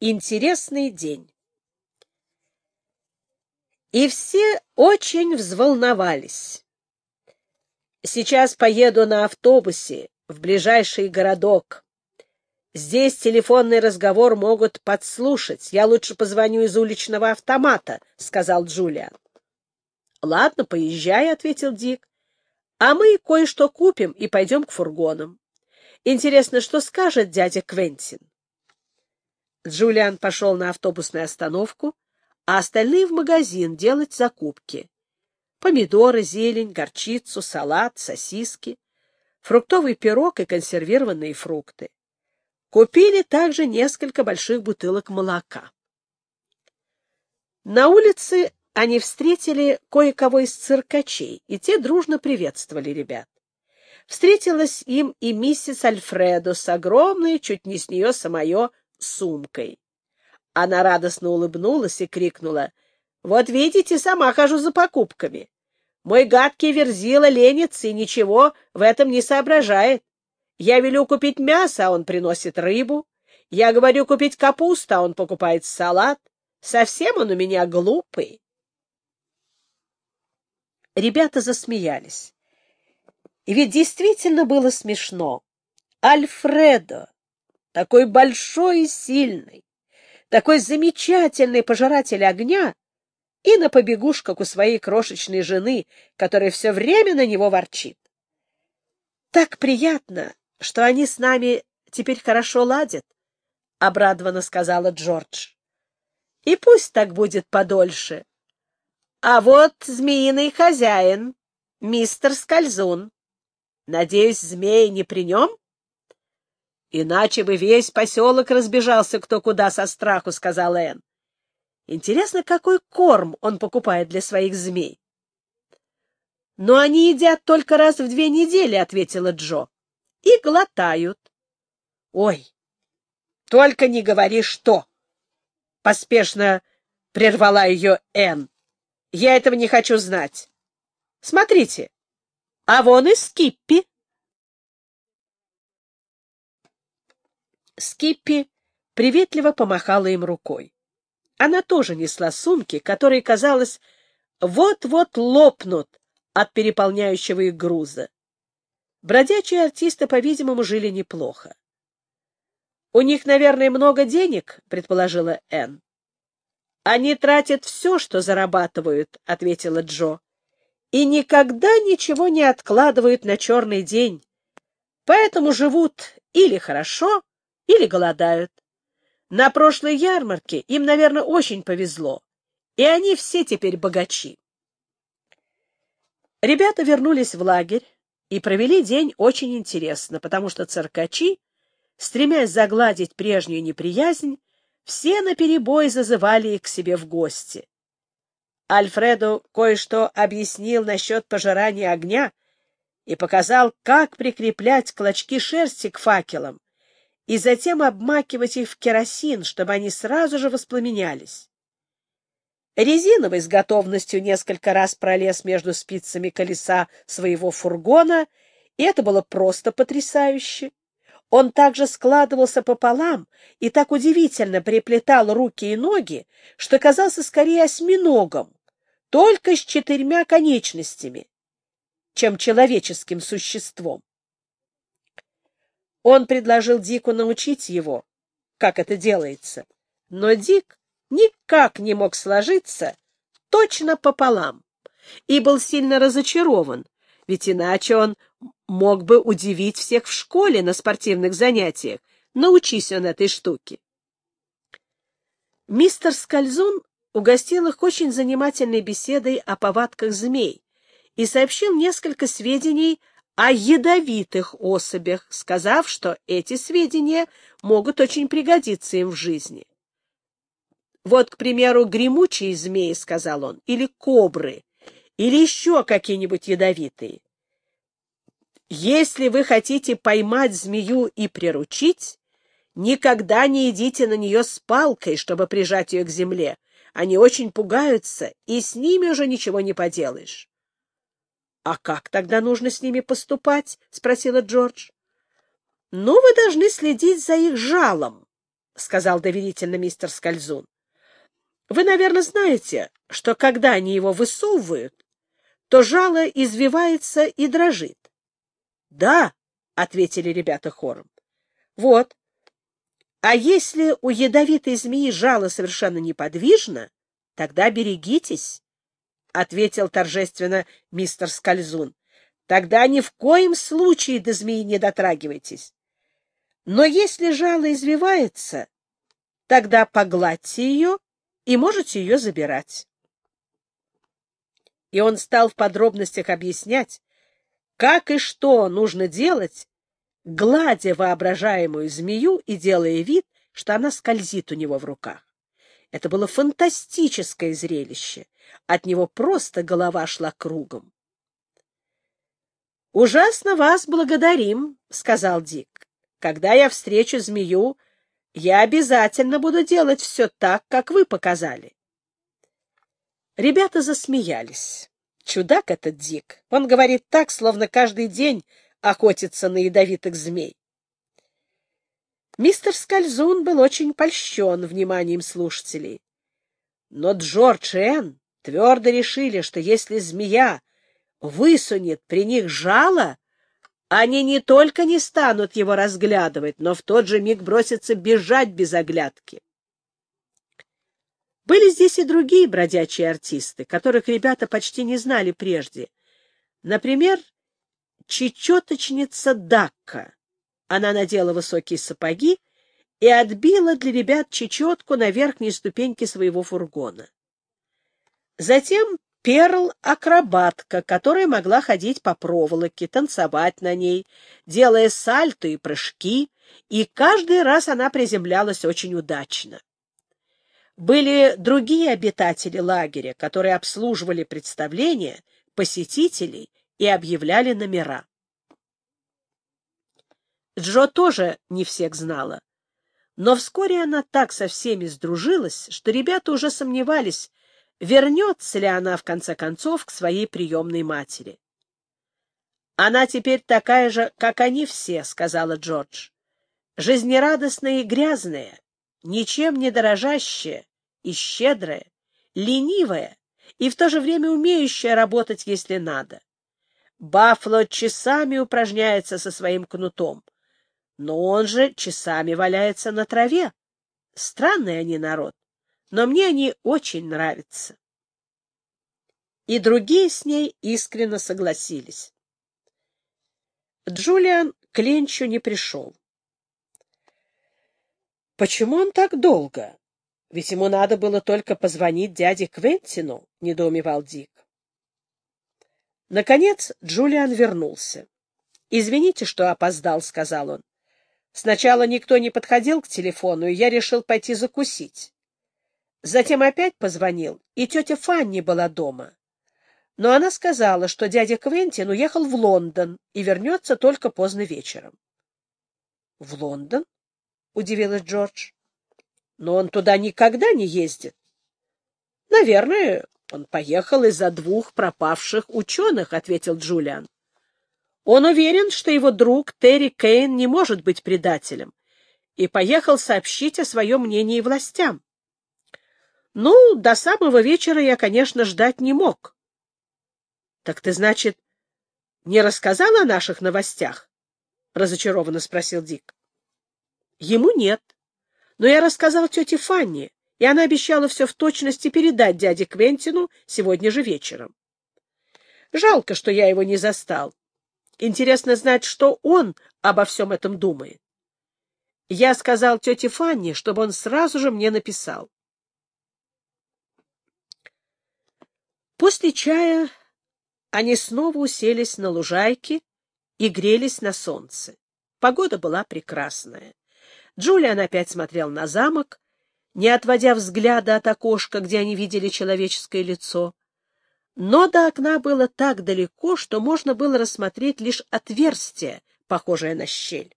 Интересный день. И все очень взволновались. Сейчас поеду на автобусе в ближайший городок. Здесь телефонный разговор могут подслушать. Я лучше позвоню из уличного автомата, — сказал Джулиан. — Ладно, поезжай, — ответил Дик. — А мы кое-что купим и пойдем к фургонам. Интересно, что скажет дядя Квентин? Джулиан пошел на автобусную остановку, а остальные в магазин делать закупки. Помидоры, зелень, горчицу, салат, сосиски, фруктовый пирог и консервированные фрукты. Купили также несколько больших бутылок молока. На улице они встретили кое-кого из циркачей, и те дружно приветствовали ребят. Встретилась им и миссис Альфредо с огромной, чуть не с нее самое, сумкой. Она радостно улыбнулась и крикнула, «Вот видите, сама хожу за покупками. Мой гадкий верзила ленится и ничего в этом не соображает. Я велю купить мясо, а он приносит рыбу. Я говорю купить капусту, а он покупает салат. Совсем он у меня глупый. Ребята засмеялись. И ведь действительно было смешно. Альфредо, такой большой и сильный, такой замечательный пожиратель огня, и на побегушках у своей крошечной жены, которая все время на него ворчит. Так приятно, что они с нами теперь хорошо ладят, — обрадованно сказала Джордж. — И пусть так будет подольше. А вот змеиный хозяин, мистер Скользун. Надеюсь, змей не при нем? — Иначе бы весь поселок разбежался кто куда со страху, — сказал Энн. — Интересно, какой корм он покупает для своих змей? — Но они едят только раз в две недели, — ответила Джо и глотают. — Ой, только не говори что! — поспешно прервала ее Энн. — Я этого не хочу знать. Смотрите, а вон и Скиппи. Скиппи приветливо помахала им рукой. Она тоже несла сумки, которые, казалось, вот-вот лопнут от переполняющего их груза. Бродячие артисты, по-видимому, жили неплохо. «У них, наверное, много денег», — предположила Энн. «Они тратят все, что зарабатывают», — ответила Джо, «и никогда ничего не откладывают на черный день, поэтому живут или хорошо, или голодают. На прошлой ярмарке им, наверное, очень повезло, и они все теперь богачи». Ребята вернулись в лагерь, и провели день очень интересно, потому что циркачи, стремясь загладить прежнюю неприязнь, все наперебой зазывали их к себе в гости. Альфреду кое-что объяснил насчет пожирания огня и показал, как прикреплять клочки шерсти к факелам и затем обмакивать их в керосин, чтобы они сразу же воспламенялись. Резиновый с готовностью несколько раз пролез между спицами колеса своего фургона, и это было просто потрясающе. Он также складывался пополам и так удивительно приплетал руки и ноги, что казался скорее осьминогом, только с четырьмя конечностями, чем человеческим существом. Он предложил Дику научить его, как это делается, но Дик никак не мог сложиться точно пополам и был сильно разочарован, ведь иначе он мог бы удивить всех в школе на спортивных занятиях, научись он этой штуке. Мистер Скользун угостил их очень занимательной беседой о повадках змей и сообщил несколько сведений о ядовитых особях, сказав, что эти сведения могут очень пригодиться им в жизни. Вот, к примеру, гремучие змеи, — сказал он, — или кобры, или еще какие-нибудь ядовитые. Если вы хотите поймать змею и приручить, никогда не идите на нее с палкой, чтобы прижать ее к земле. Они очень пугаются, и с ними уже ничего не поделаешь. — А как тогда нужно с ними поступать? — спросила Джордж. — Ну, вы должны следить за их жалом, — сказал доверительно мистер Скользун. Вы, наверное, знаете, что когда они его высовывают, то жало извивается и дрожит. — Да, — ответили ребята хором. — Вот. А если у ядовитой змеи жало совершенно неподвижно, тогда берегитесь, — ответил торжественно мистер Скользун. — Тогда ни в коем случае до змеи не дотрагивайтесь. Но если жало извивается, тогда погладьте ее и можете ее забирать. И он стал в подробностях объяснять, как и что нужно делать, гладя воображаемую змею и делая вид, что она скользит у него в руках. Это было фантастическое зрелище. От него просто голова шла кругом. «Ужасно вас благодарим», — сказал Дик. «Когда я встречу змею, я обязательно буду делать все так, как вы показали. Ребята засмеялись. Чудак этот Дик. Он говорит так, словно каждый день охотится на ядовитых змей. Мистер Скользун был очень польщен вниманием слушателей. Но Джордж и Энн твердо решили, что если змея высунет при них жало, они не только не станут его разглядывать, но в тот же миг бросятся бежать без оглядки. Были здесь и другие бродячие артисты, которых ребята почти не знали прежде. Например, чечеточница Дакка. Она надела высокие сапоги и отбила для ребят чечетку на верхней ступеньке своего фургона. Затем Перл-акробатка, которая могла ходить по проволоке, танцевать на ней, делая сальто и прыжки, и каждый раз она приземлялась очень удачно. Были другие обитатели лагеря, которые обслуживали представления, посетителей и объявляли номера. Джо тоже не всех знала, но вскоре она так со всеми сдружилась, что ребята уже сомневались, вернется ли она, в конце концов, к своей приемной матери. «Она теперь такая же, как они все», — сказала Джордж. «Жизнерадостная и грязная, ничем не дорожащая и щедрая, ленивая и в то же время умеющая работать, если надо. Баффло часами упражняется со своим кнутом, но он же часами валяется на траве. Странный они народ но мне они очень нравятся. И другие с ней искренне согласились. Джулиан к Ленчу не пришел. Почему он так долго? Ведь ему надо было только позвонить дяде Квентину, — недоумевал Дик. Наконец Джулиан вернулся. — Извините, что опоздал, — сказал он. Сначала никто не подходил к телефону, и я решил пойти закусить. Затем опять позвонил, и тетя Фанни была дома. Но она сказала, что дядя Квентин уехал в Лондон и вернется только поздно вечером. — В Лондон? — удивилась Джордж. — Но он туда никогда не ездит. — Наверное, он поехал из-за двух пропавших ученых, — ответил Джулиан. Он уверен, что его друг Терри Кейн не может быть предателем, и поехал сообщить о своем мнении властям. Ну, до самого вечера я, конечно, ждать не мог. — Так ты, значит, не рассказал о наших новостях? — разочарованно спросил Дик. — Ему нет. Но я рассказал тете Фанни, и она обещала все в точности передать дяде Квентину сегодня же вечером. Жалко, что я его не застал. Интересно знать, что он обо всем этом думает. Я сказал тете Фанни, чтобы он сразу же мне написал. После чая они снова уселись на лужайке и грелись на солнце. Погода была прекрасная. Джулиан опять смотрел на замок, не отводя взгляда от окошка, где они видели человеческое лицо. Но до окна было так далеко, что можно было рассмотреть лишь отверстие, похожее на щель.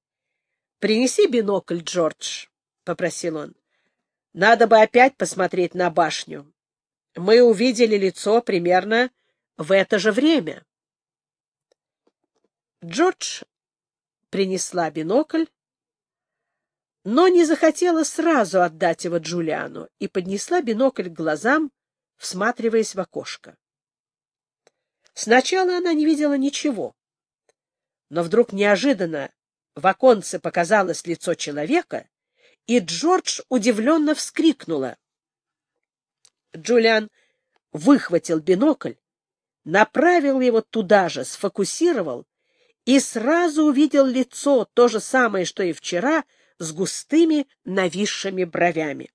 — Принеси бинокль, Джордж, — попросил он. — Надо бы опять посмотреть на башню мы увидели лицо примерно в это же время. Джордж принесла бинокль. но не захотела сразу отдать его Джулиану и поднесла бинокль к глазам, всматриваясь в окошко. Сначала она не видела ничего, но вдруг неожиданно в оконце показалось лицо человека, и Джордж удивленно вскрикнула. Джулиан выхватил бинокль, направил его туда же, сфокусировал и сразу увидел лицо, то же самое, что и вчера, с густыми нависшими бровями.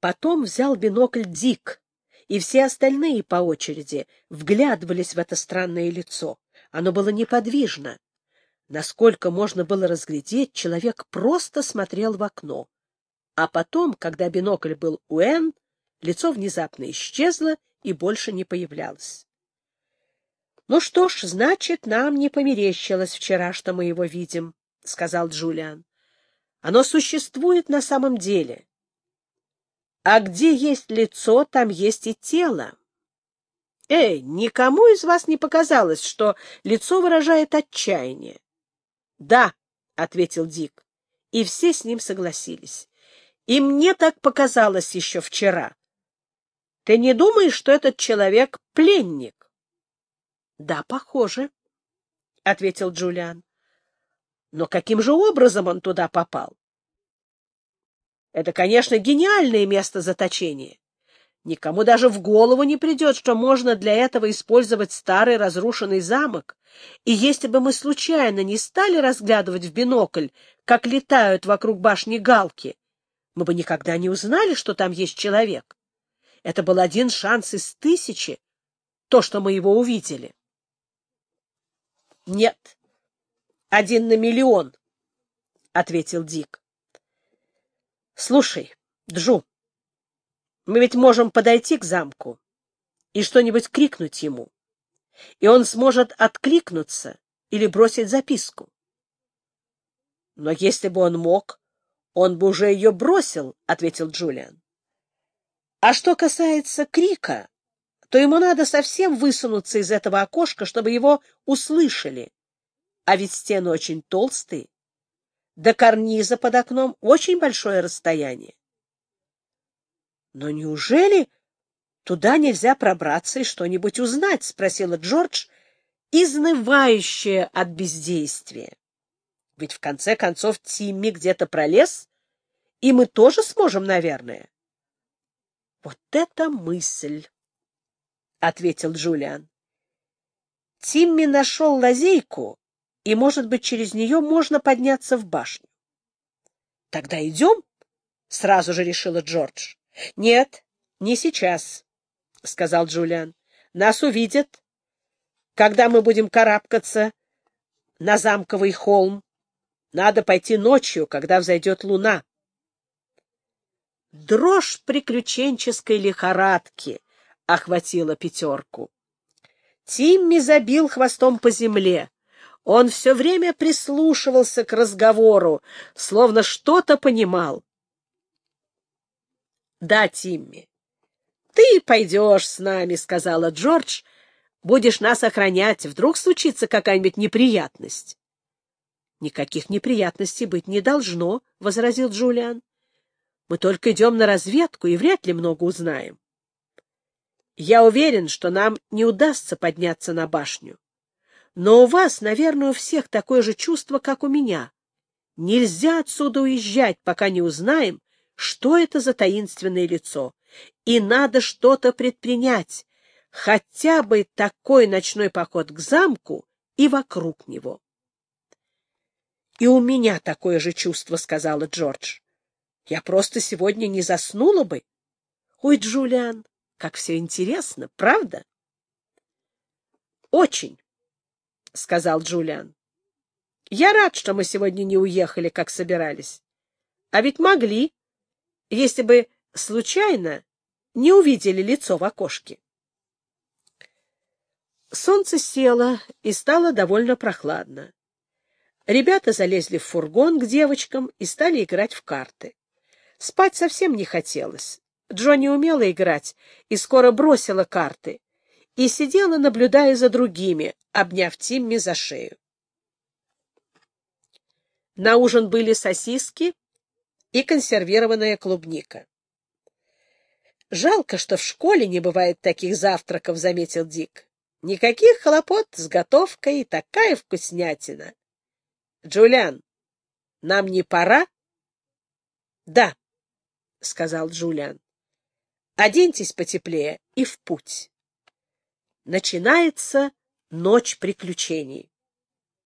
Потом взял бинокль Дик, и все остальные по очереди вглядывались в это странное лицо. Оно было неподвижно. Насколько можно было разглядеть, человек просто смотрел в окно. А потом, когда бинокль был у Энн, лицо внезапно исчезло и больше не появлялось. — Ну что ж, значит, нам не померещилось вчера, что мы его видим, — сказал Джулиан. — Оно существует на самом деле. А где есть лицо, там есть и тело. Эй, никому из вас не показалось, что лицо выражает отчаяние? — Да, — ответил Дик, и все с ним согласились. И мне так показалось еще вчера. Ты не думаешь, что этот человек — пленник? — Да, похоже, — ответил Джулиан. — Но каким же образом он туда попал? Это, конечно, гениальное место заточения. Никому даже в голову не придет, что можно для этого использовать старый разрушенный замок. И если бы мы случайно не стали разглядывать в бинокль, как летают вокруг башни галки, мы бы никогда не узнали, что там есть человек. Это был один шанс из тысячи, то, что мы его увидели. — Нет, один на миллион, — ответил Дик. — Слушай, Джу, мы ведь можем подойти к замку и что-нибудь крикнуть ему, и он сможет откликнуться или бросить записку. Но если бы он мог, он бы уже ее бросил, — ответил Джулиан. А что касается крика, то ему надо совсем высунуться из этого окошка, чтобы его услышали. А ведь стены очень толстые. До карниза под окном очень большое расстояние. Но неужели туда нельзя пробраться и что-нибудь узнать? — спросила Джордж, изнывающая от бездействия. Ведь в конце концов Тимми где-то пролез, и мы тоже сможем, наверное. — Вот это мысль! — ответил Джулиан. Тимми нашел лазейку, и, может быть, через нее можно подняться в башню. — Тогда идем? — сразу же решила Джордж. — Нет, не сейчас, — сказал Джулиан. — Нас увидят, когда мы будем карабкаться на замковый холм. Надо пойти ночью, когда взойдет луна. Дрожь приключенческой лихорадки охватила пятерку. Тимми забил хвостом по земле. Он все время прислушивался к разговору, словно что-то понимал. — Да, Тимми, ты пойдешь с нами, — сказала Джордж. — Будешь нас охранять, вдруг случится какая-нибудь неприятность. — Никаких неприятностей быть не должно, — возразил Джулиан. — Мы только идем на разведку и вряд ли много узнаем. Я уверен, что нам не удастся подняться на башню. Но у вас, наверное, у всех такое же чувство, как у меня. Нельзя отсюда уезжать, пока не узнаем, что это за таинственное лицо. И надо что-то предпринять, хотя бы такой ночной поход к замку и вокруг него. — И у меня такое же чувство, — сказала Джордж. — Я просто сегодня не заснула бы. Ой, Джулиан, как все интересно, правда? — Очень, — сказал Джулиан. — Я рад, что мы сегодня не уехали, как собирались. А ведь могли если бы случайно не увидели лицо в окошке. Солнце село и стало довольно прохладно. Ребята залезли в фургон к девочкам и стали играть в карты. Спать совсем не хотелось. Джонни умела играть и скоро бросила карты и сидела, наблюдая за другими, обняв Тимми за шею. На ужин были сосиски и консервированная клубника. «Жалко, что в школе не бывает таких завтраков», — заметил Дик. «Никаких хлопот с готовкой такая вкуснятина». «Джулиан, нам не пора?» «Да», — сказал Джулиан. «Оденьтесь потеплее и в путь». Начинается ночь приключений.